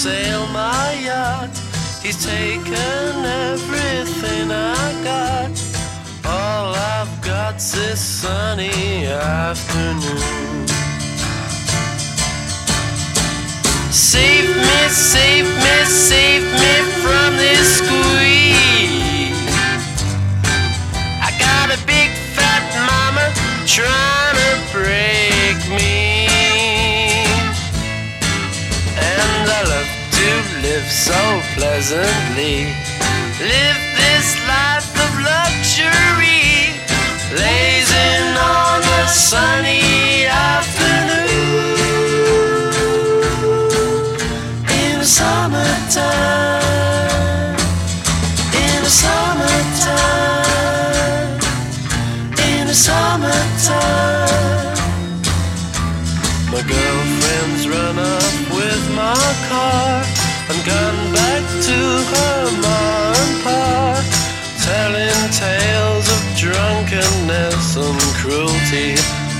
sail my yacht. He's taken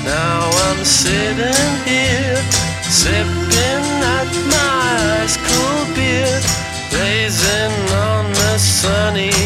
Now I'm sitting here, sipping at my ice cold beer, blazing on the sunny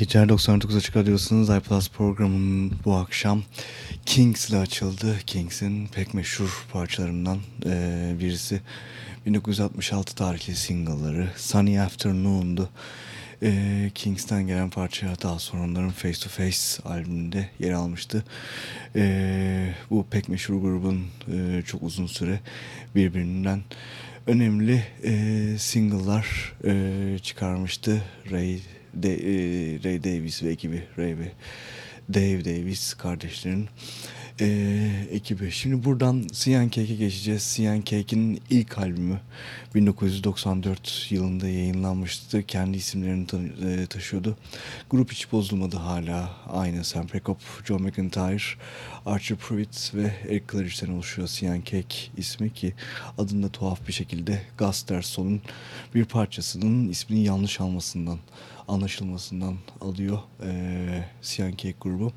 geceler 99 Açık Radyosu'nun iPlus programının bu akşam Kings ile açıldı. Kings'in pek meşhur parçalarından e, birisi 1966 tarihli single'ları Sunny Afternoon'du. E, Kings'ten gelen parça daha sonra onların Face to Face albümünde yer almıştı. E, bu pek meşhur grubun e, çok uzun süre birbirinden önemli e, single'lar e, çıkarmıştı. Ray de, e, Ray Davis ve ekibi Ray ve Dave Davis kardeşlerin e, ekibi. Şimdi buradan Cyan Cake'e geçeceğiz. Cyan Cake'in ilk albümü 1994 yılında yayınlanmıştı. Kendi isimlerini ta e, taşıyordu. Grup hiç bozulmadı hala. Aynı Sam Prekop, John McIntyre, Archer Pruitt ve Eric Claridge'den oluşuyor Cyan Cake ismi ki adında tuhaf bir şekilde Guster Sol'un bir parçasının ismini yanlış almasından anlaşılmasından alıyor e, Cyan Cake grubu.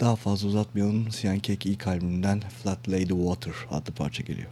Daha fazla uzatmayalım. Siyan Cake ilk albümünden Flat Lady Water adlı parça geliyor.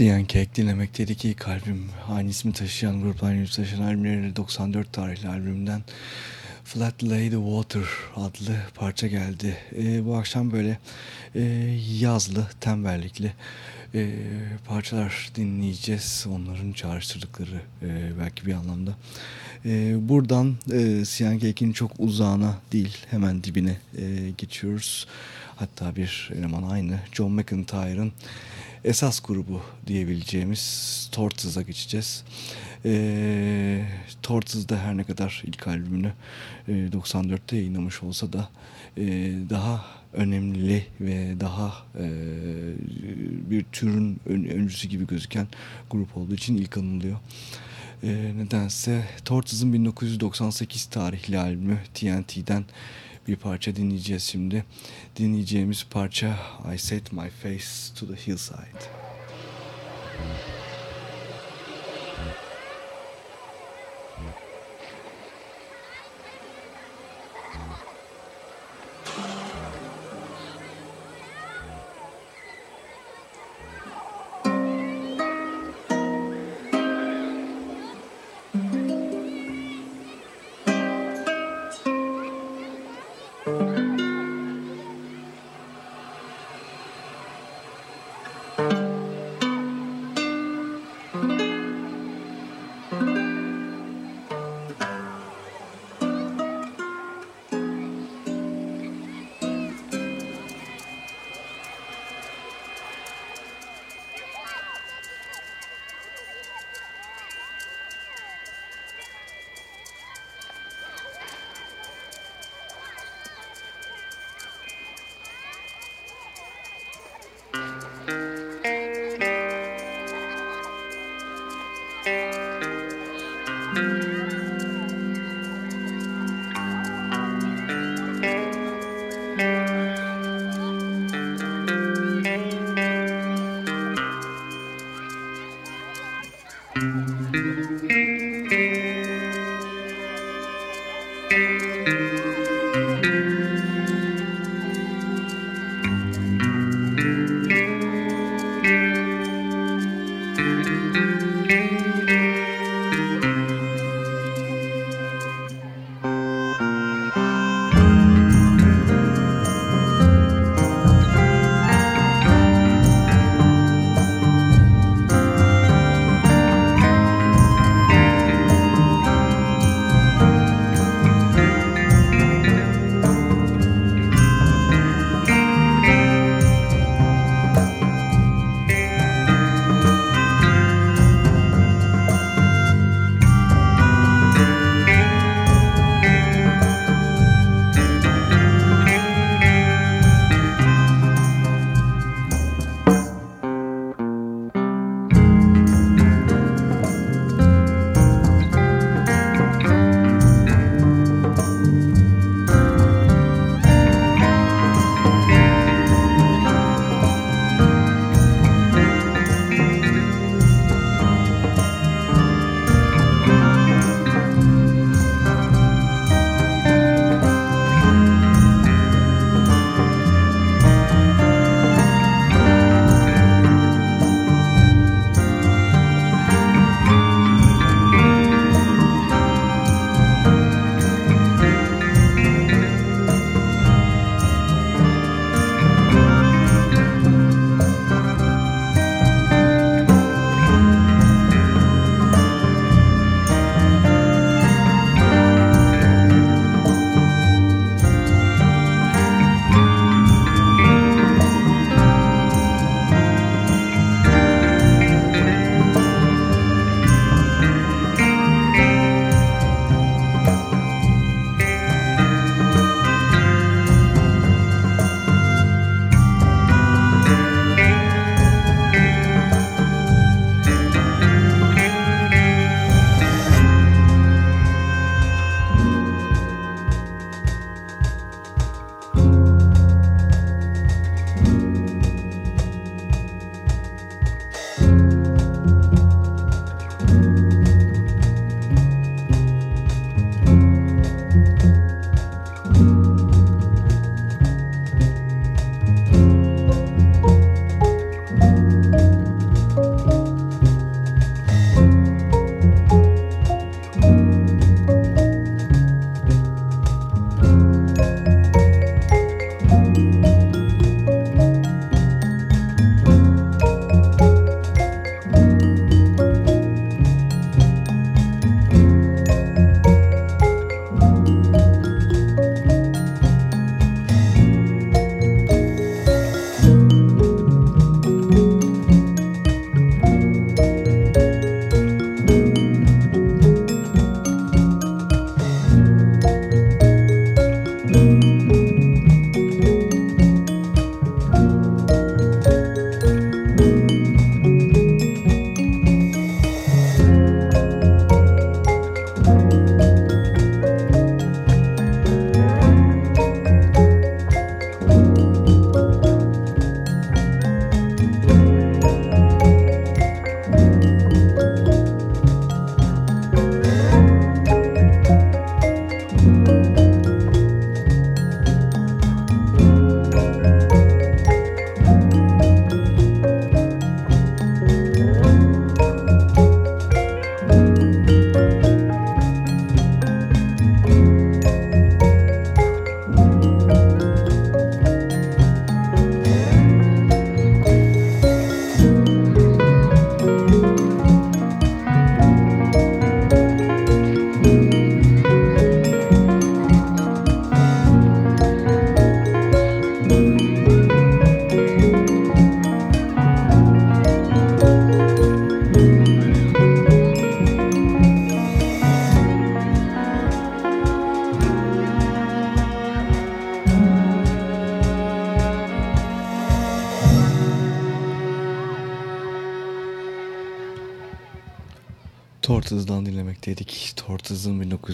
Siyan Cake dinlemekteydik ilk albüm. Aynı ismi taşıyan grupların yüz taşıyan albümleri 94 tarihli albümden Flat Lay the Water adlı parça geldi. E, bu akşam böyle e, yazlı, tembellikli e, parçalar dinleyeceğiz. Onların çağrıştırdıkları e, belki bir anlamda. E, buradan e, Siyan Cake'in çok uzağına değil hemen dibine e, geçiyoruz. Hatta bir eleman aynı. John McIntyre'ın esas grubu diyebileceğimiz Tortoise'a geçeceğiz. E, Tortoise her ne kadar ilk albümünü e, 94'te yayınlamış olsa da e, daha önemli ve daha e, bir türün ön, öncüsü gibi gözüken grup olduğu için ilk anılıyor. E, nedense Tortoise'ın 1998 tarihli albümü TNT'den bir parça dinleyeceğiz şimdi. Dinleyeceğimiz parça I Set My Face to the Hillside. Tortoise'dan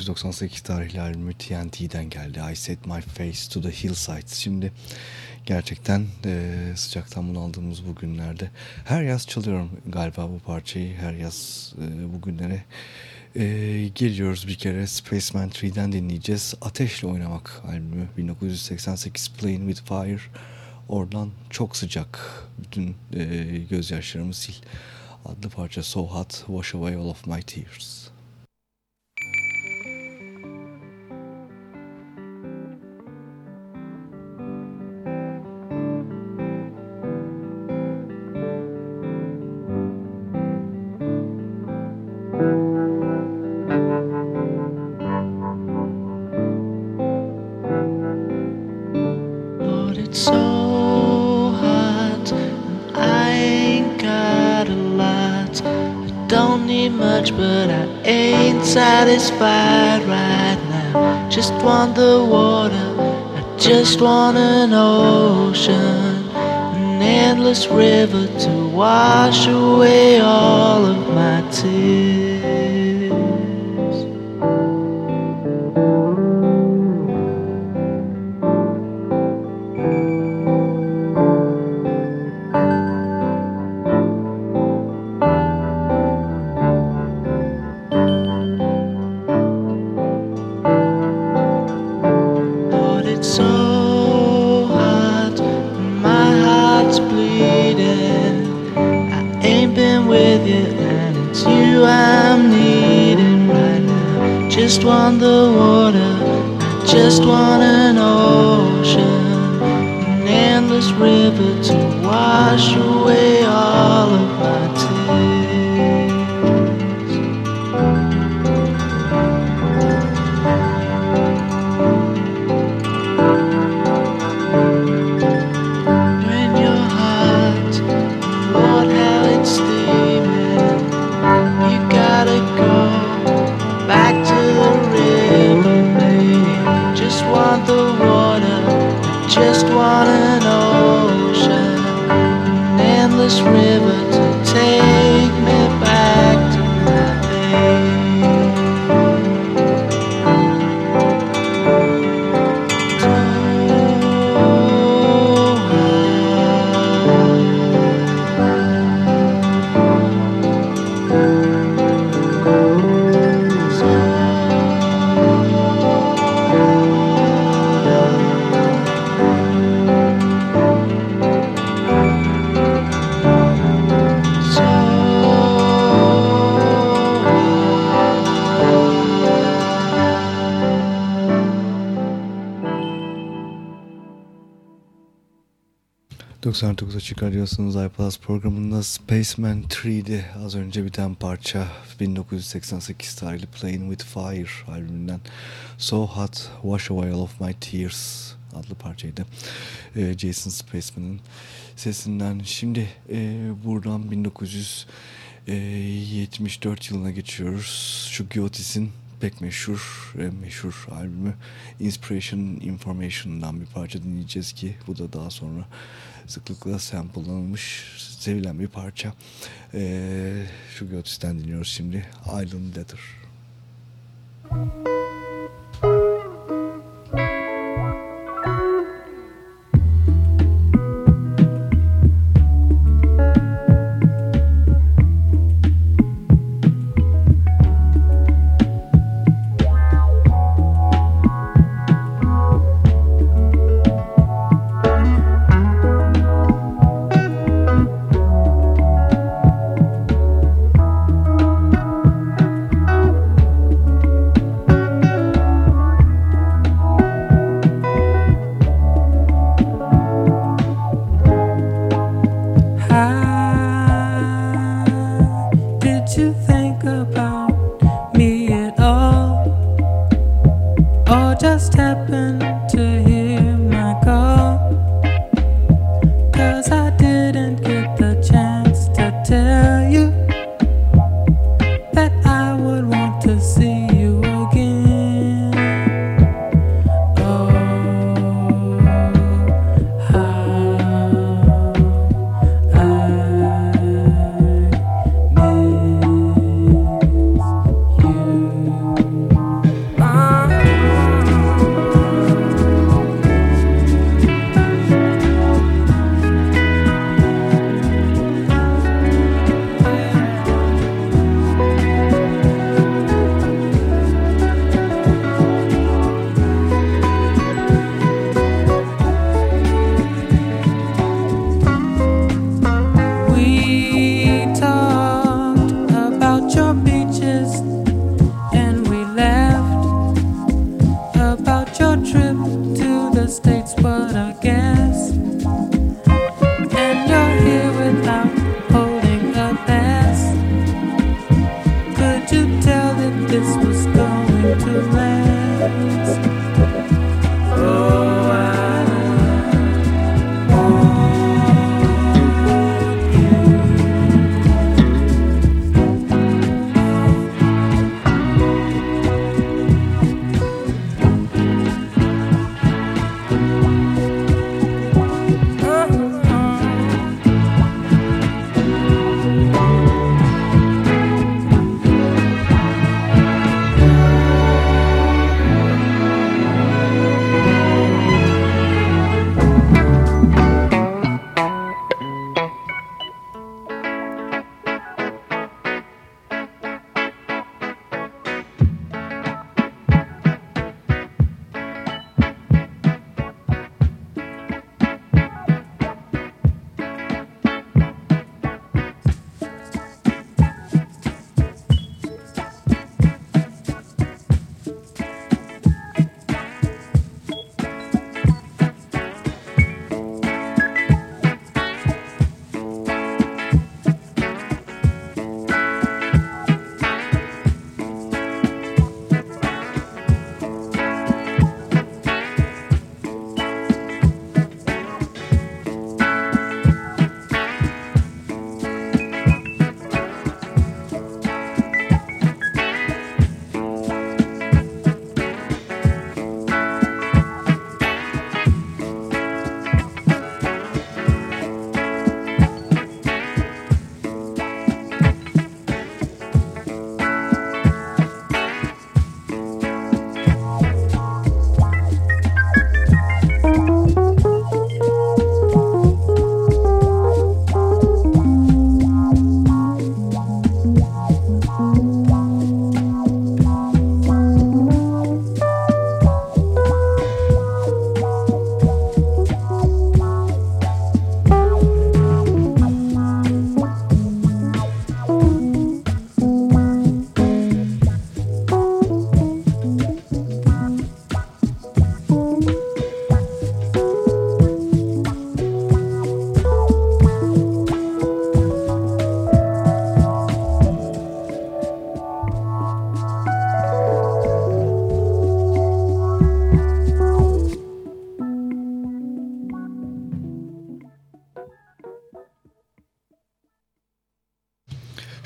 1998 tarihli albümü TNT'den geldi. I Set My Face to the Hillsides. Şimdi gerçekten e, sıcaktan bunaldığımız bu günlerde her yaz çalıyorum galiba bu parçayı. Her yaz e, bugünlere e, geliyoruz bir kere. Spaceman 3'den dinleyeceğiz. Ateşle Oynamak albümü 1988 Playing With Fire. Oradan çok sıcak. Bütün e, gözyaşlarımı sil adlı parça So Hot Wash Away All of My Tears. Want the water, I just want an ocean, an endless river to wash away all of my tears. Açık Radyosu'nuz iPlus programında Spaceman 3'di az önce biten parça. 1988 tarihli Playing With Fire albümünden So Hot Wash Away All Of My Tears adlı parçaydı. Ee, Jason Spaceman'ın sesinden. Şimdi e, buradan 1974 yılına geçiyoruz. Şu Giotis'in pek meşhur e, meşhur albümü Inspiration Information'dan bir parça dinleyeceğiz ki bu da daha sonra sıklıkla sample'lanılmış sevilen bir parça. Ee, şu Götüs'ten dinliyoruz şimdi Island Letter. Müzik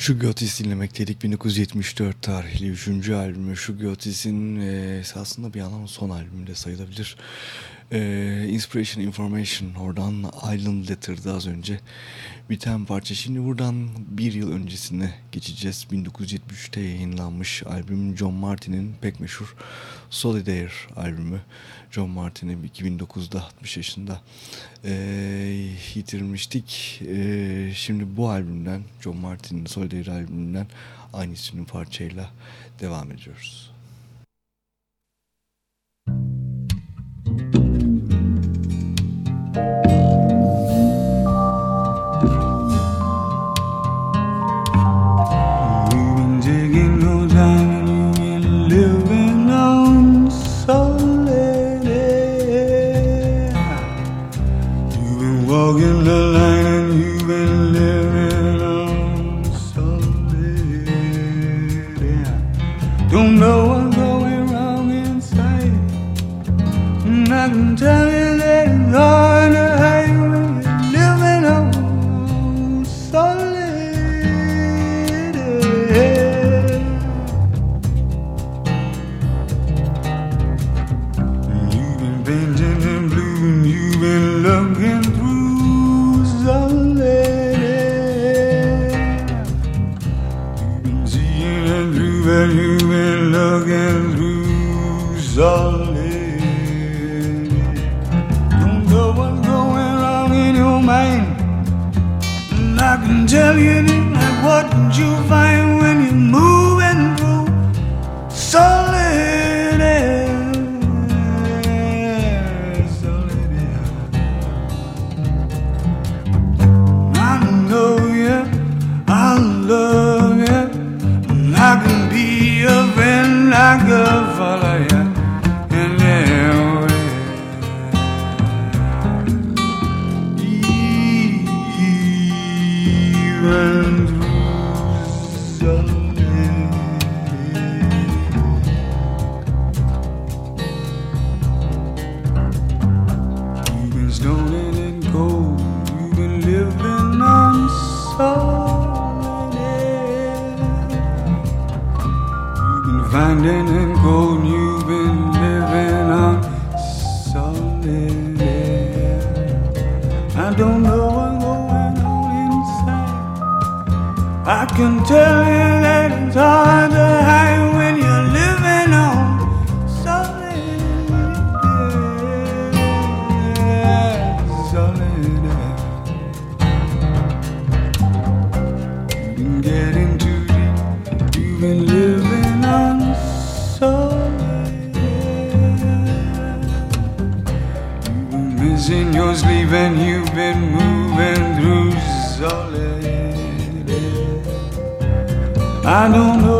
Sugar Otis dinlemekteydik. 1974 tarihli 3. albümü Sugar Otis'in e, esasında bir yandan son albümü de sayılabilir. E, Inspiration Information oradan Island Letter'dı az önce biten parça. Şimdi buradan bir yıl öncesine geçeceğiz. 1973'te yayınlanmış albüm John Martin'in pek meşhur Solidaire albümü. John Martin'i 2009'da 60 yaşında e, yitirmiştik. E, şimdi bu albümden John Martin'in Solidaire albümünden aynı isimli parçayla devam ediyoruz. can tell you don't like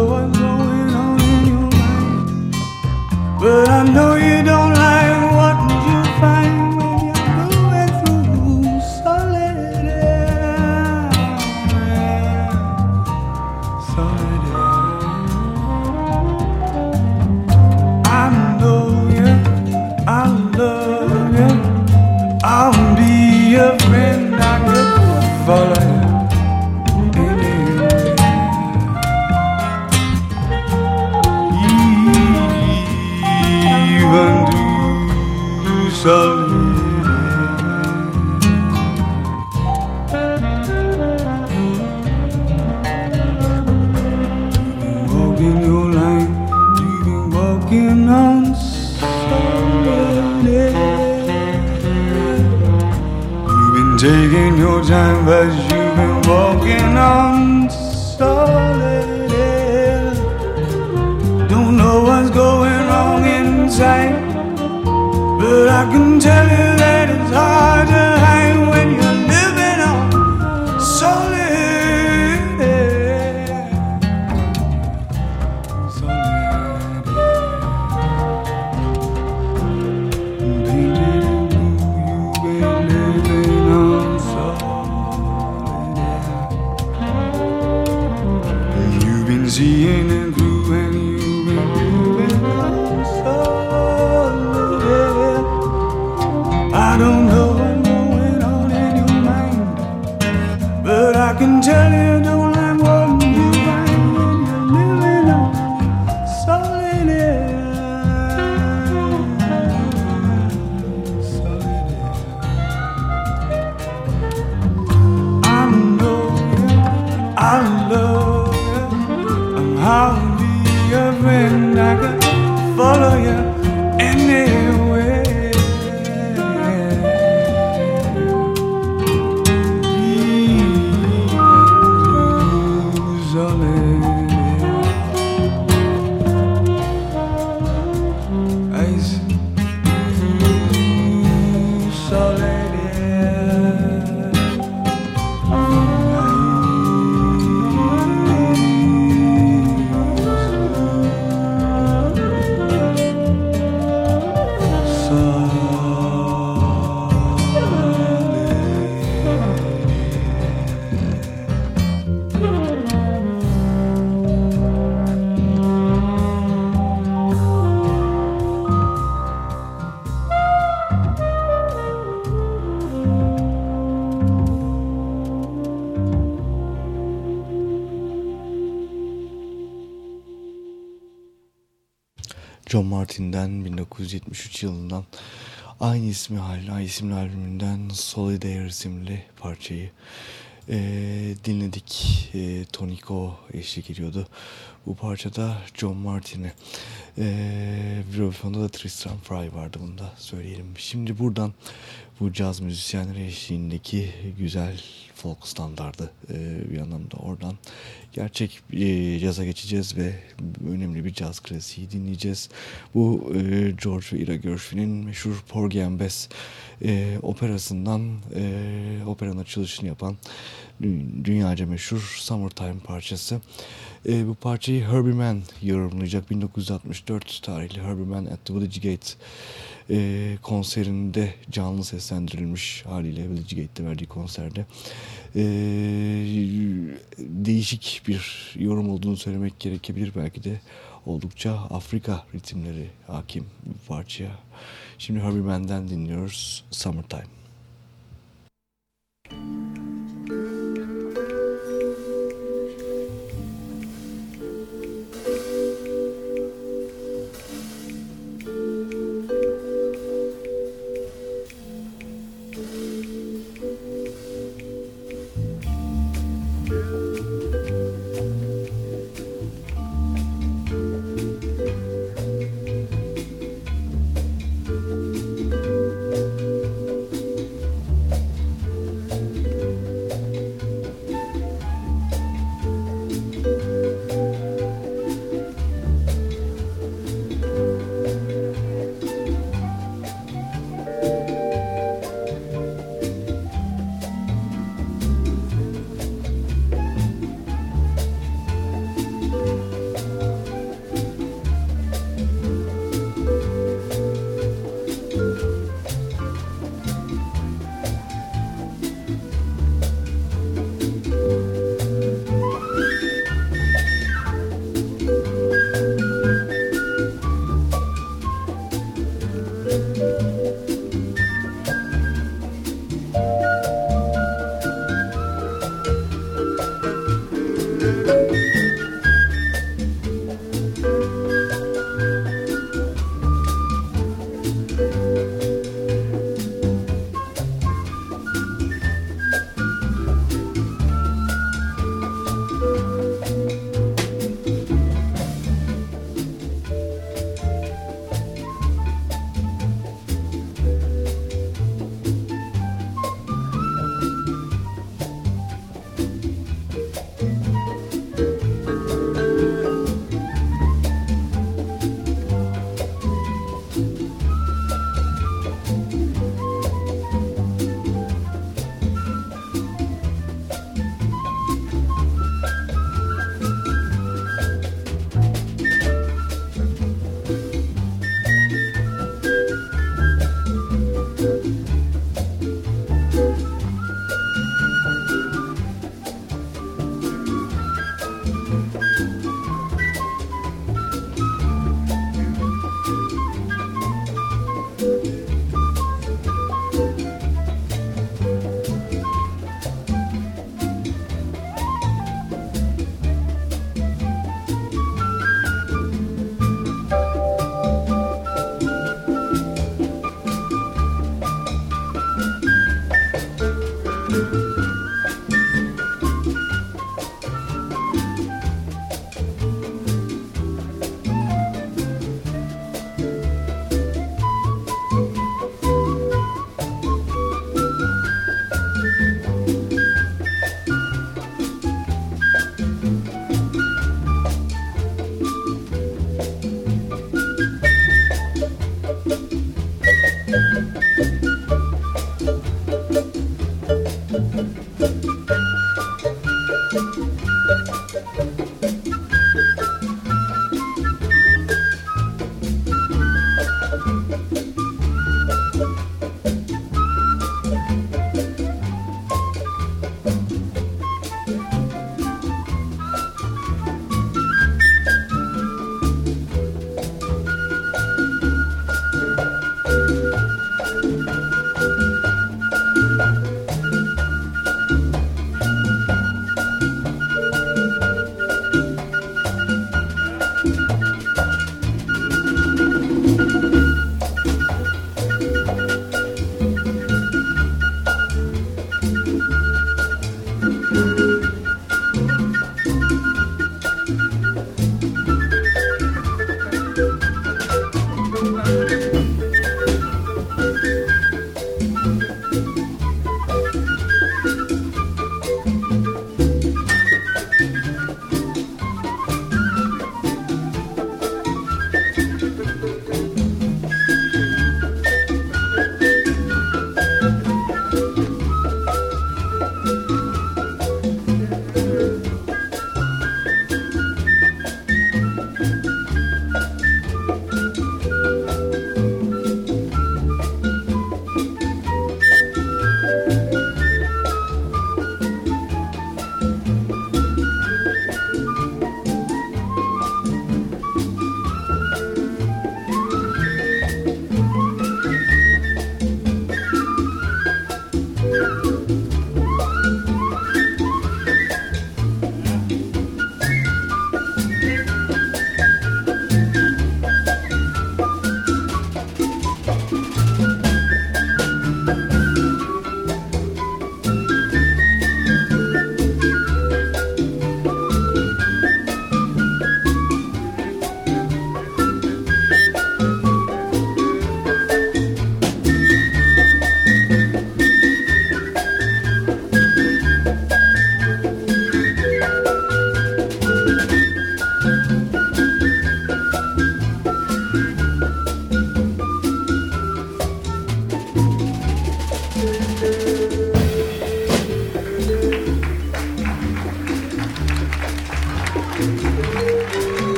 I'll be your friend. I can follow you Martin'den 1973 yılından aynı ismi aynı isimli albümünden Solidaire isimli parçayı e, dinledik. E, Tonico eşlik ediyordu. Bu parçada John Martin'e e, vibrafonda da Tristram Fry vardı bunu da söyleyelim. Şimdi buradan bu caz müzisyenleri eşliğindeki güzel folk standardı e, bir anlamda oradan gerçek e, caza geçeceğiz ve önemli bir caz klasiği dinleyeceğiz. Bu e, George ve Ira Gershwin'in meşhur Porgy and Bess e, operasından e, operanın açılışını yapan dünyaca meşhur Summertime parçası. Bu parçayı Herbie Mann yorumlayacak. 1964 tarihli Herbie Mann at the Village Gate konserinde canlı seslendirilmiş haliyle Village Gate'de verdiği konserde e, değişik bir yorum olduğunu söylemek gerekebilir belki de oldukça Afrika ritimleri hakim bir parçaya. Şimdi Herbie Mann'den dinliyoruz Summertime.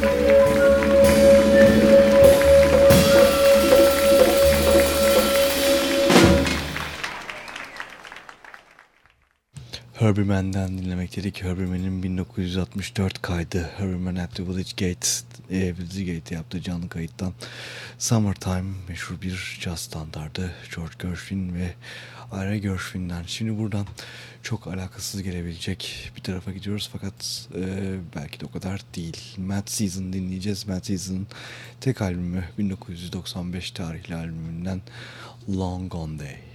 Thank you. Herbie Mann'den dinlemek dedik. Herbie Mann'in 1964 kaydı Herbie Man at the Village Gate, e, Village Gate yaptığı canlı kayıttan Summertime meşhur bir caz standardı George Gershwin ve Ara Gershwin'den. Şimdi buradan çok alakasız gelebilecek bir tarafa gidiyoruz fakat e, belki de o kadar değil. Mad Season dinleyeceğiz. Mad Season'ın tek albümü 1995 tarihli albümünden Long Gone Day.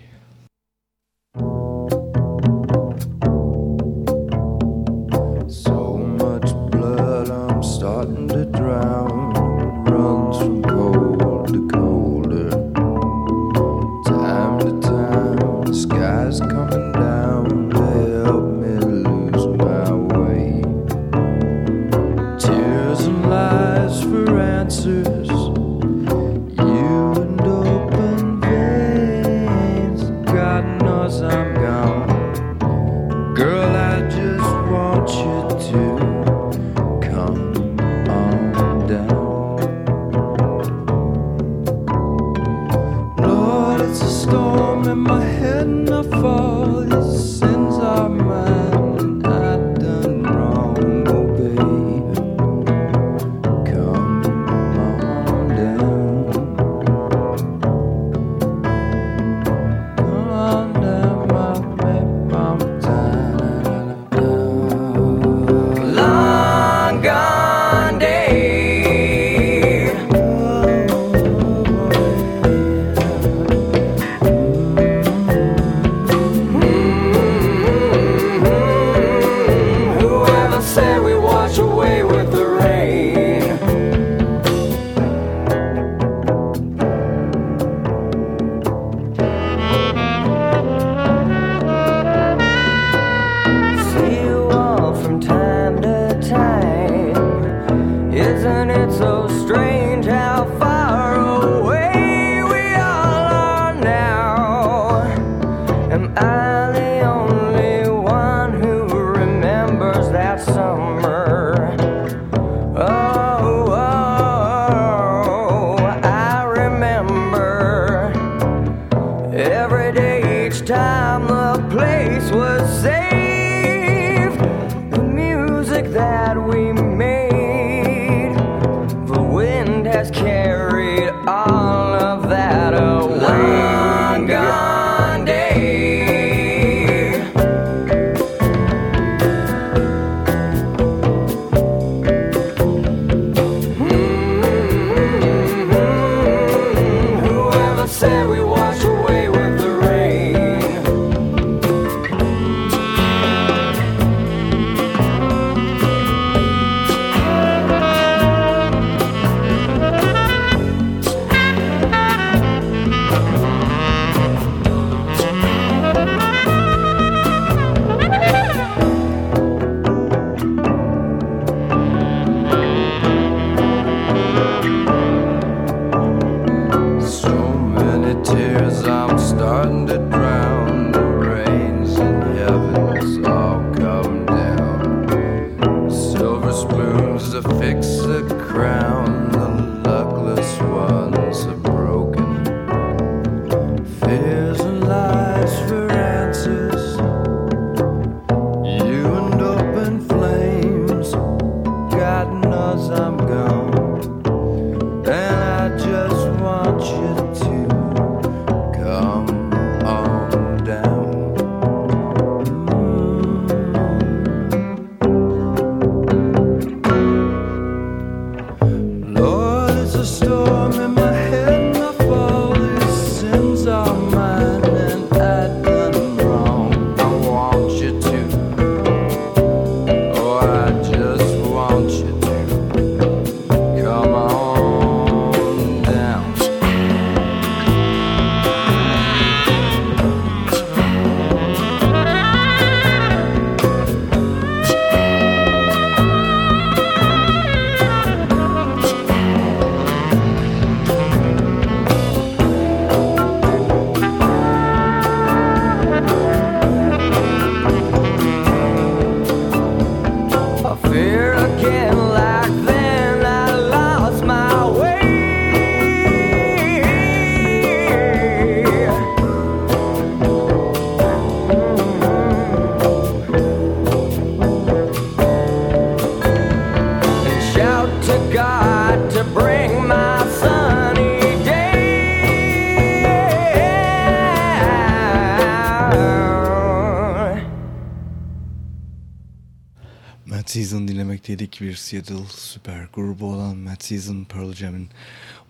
Dinlemekteydik. Bir Seattle süper grubu olan Mad Season Pearl Jam'in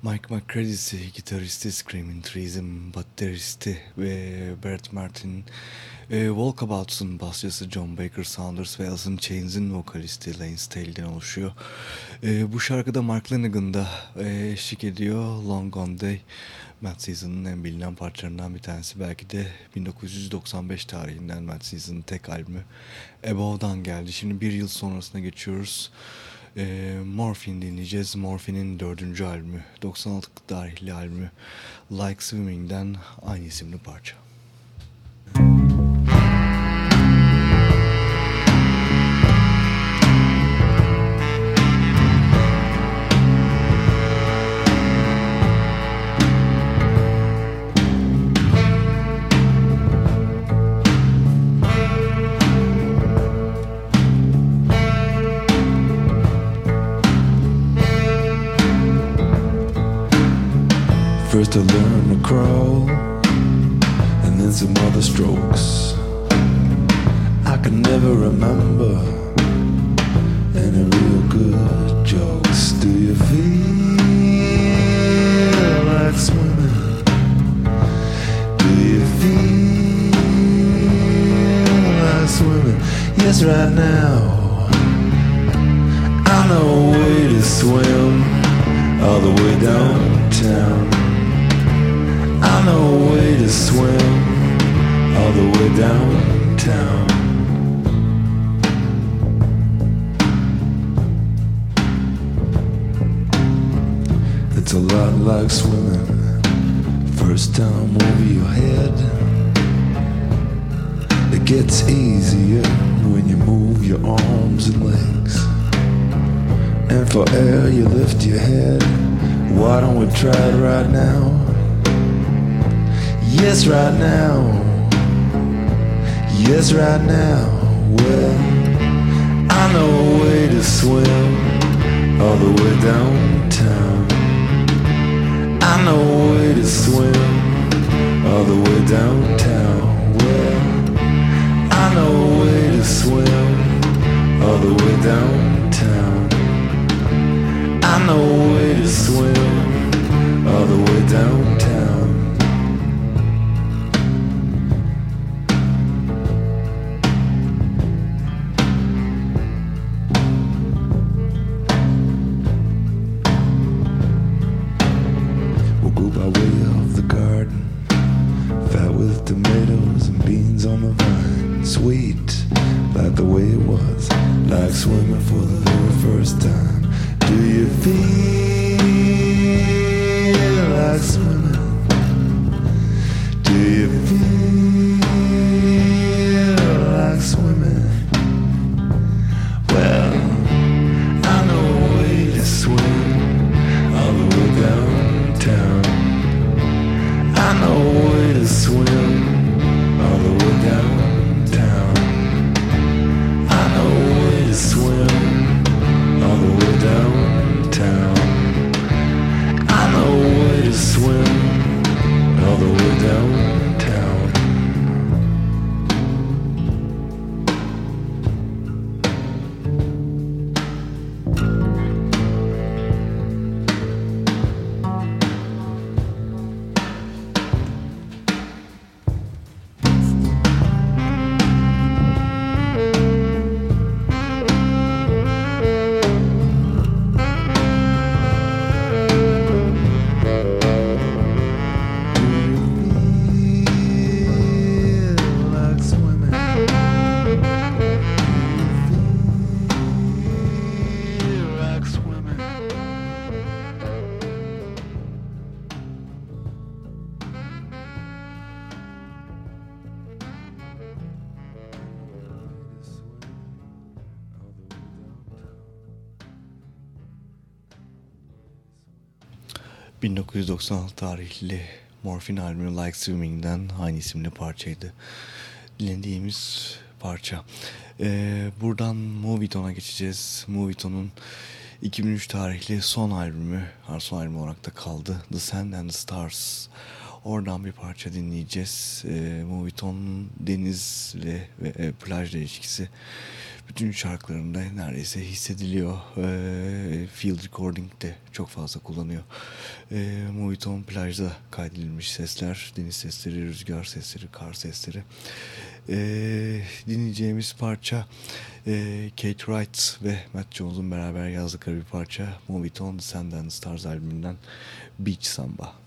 Mike McCready'si, gitaristi, Screaming Trees'in bateristi ve Bert Martin, e, Walkabouts'un basçısı John Baker Saunders ve Alice in Chains'in vokalisti Lane Staley'den oluşuyor. E, bu şarkıda Mark Lanigan da e, eşlik ediyor. Long Gone Day. Mad Season'ın en bilinen parçalarından bir tanesi. Belki de 1995 tarihinden Mad Season'ın tek albümü Above'dan geldi. Şimdi bir yıl sonrasına geçiyoruz. E, Morphine dinleyeceğiz. Morphine'in dördüncü albümü, 96 tarihli albümü Like Swimming'den aynı isimli parça. I learned to crawl, and then some other strokes. I can never remember any real good jokes. Do you feel like swimming? Do you feel like swimming? Yes, right now. I know a way to swim all the way downtown. A way to swim all the way downtown. It's a lot like swimming. First time over your head. It gets easier when you move your arms and legs. And for air, you lift your head. Why don't we try it right now? Yes, right now. Yes, right now. Well, I know a way to swim all the way downtown. I know a way to swim all the way downtown. Well, I know a way to swim all the way downtown. I know a way to swim all the way downtown. 1996 tarihli Morphine albümü Like Swimming'den aynı isimli parçaydı. Dinlediğimiz parça. Ee, buradan Moviton'a geçeceğiz. Moviton'un 2003 tarihli son albümü, son albüm olarak da kaldı. The Sand and the Stars. Oradan bir parça dinleyeceğiz. E, Moviton denizle ve e, plajla ilişkisi bütün şarkılarında neredeyse hissediliyor. E, field recording de çok fazla kullanıyor. E, Moviton plajda kaydedilmiş sesler, deniz sesleri, rüzgar sesleri, kar sesleri. E, dinleyeceğimiz parça e, Kate Wright ve Matt Jones'un beraber yazdıkları bir parça. Moviton and Stars albümünden Beach Samba.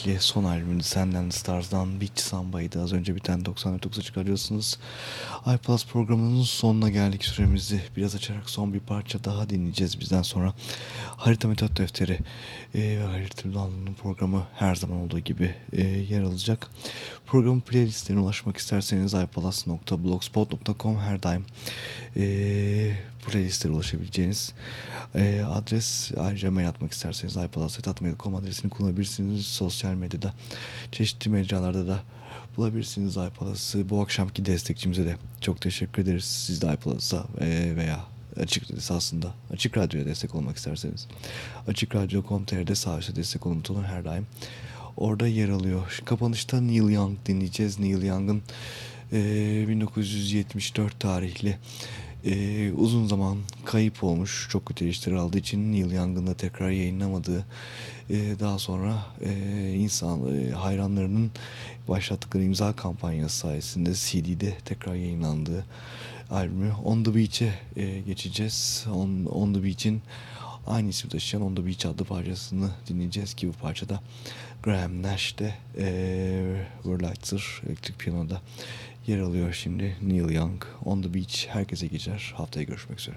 Tarihli son albümü Senden Stars'dan Beach Samba'ydı. Az önce biten 94'a çıkarıyorsunuz. iPlus programının sonuna geldik süremizi. Biraz açarak son bir parça daha dinleyeceğiz bizden sonra. Harita Metot Defteri e, ve Harita Lanlı'nın programı her zaman olduğu gibi e, yer alacak. Programın playlistlerine ulaşmak isterseniz iPlus.blogspot.com her daim e, playlistlere ulaşabileceğiniz e, adres. Ayrıca mail atmak isterseniz iPlus.com adresini kullanabilirsiniz. Sosyal medyada, çeşitli mecralarda da bulabilirsiniz iPlus'ı. Bu akşamki destekçimize de çok teşekkür ederiz. Siz de iPlus'a e, veya Açık aslında Açık Radyo'ya destek olmak isterseniz Açık Radyo.com.tr'de sağ üstte destek olun butonu her daim orada yer alıyor. Kapanışta Neil Young dinleyeceğiz. Neil Young'ın e, 1974 tarihli e, uzun zaman kayıp olmuş. Çok kötü eleştiri aldığı için Neil Young'ın da tekrar yayınlamadığı e, daha sonra e, insan e, hayranlarının başlattıkları imza kampanyası sayesinde CD'de tekrar yayınlandığı albümü On The Beach'e e, geçeceğiz. On, On The Beach'in aynı ismi taşıyan On The Beach adlı parçasını dinleyeceğiz ki bu parçada Graham Nash de e, Wurlitzer elektrik piyanoda yer alıyor şimdi. Neil Young, On The Beach herkese geçer. Haftaya görüşmek üzere.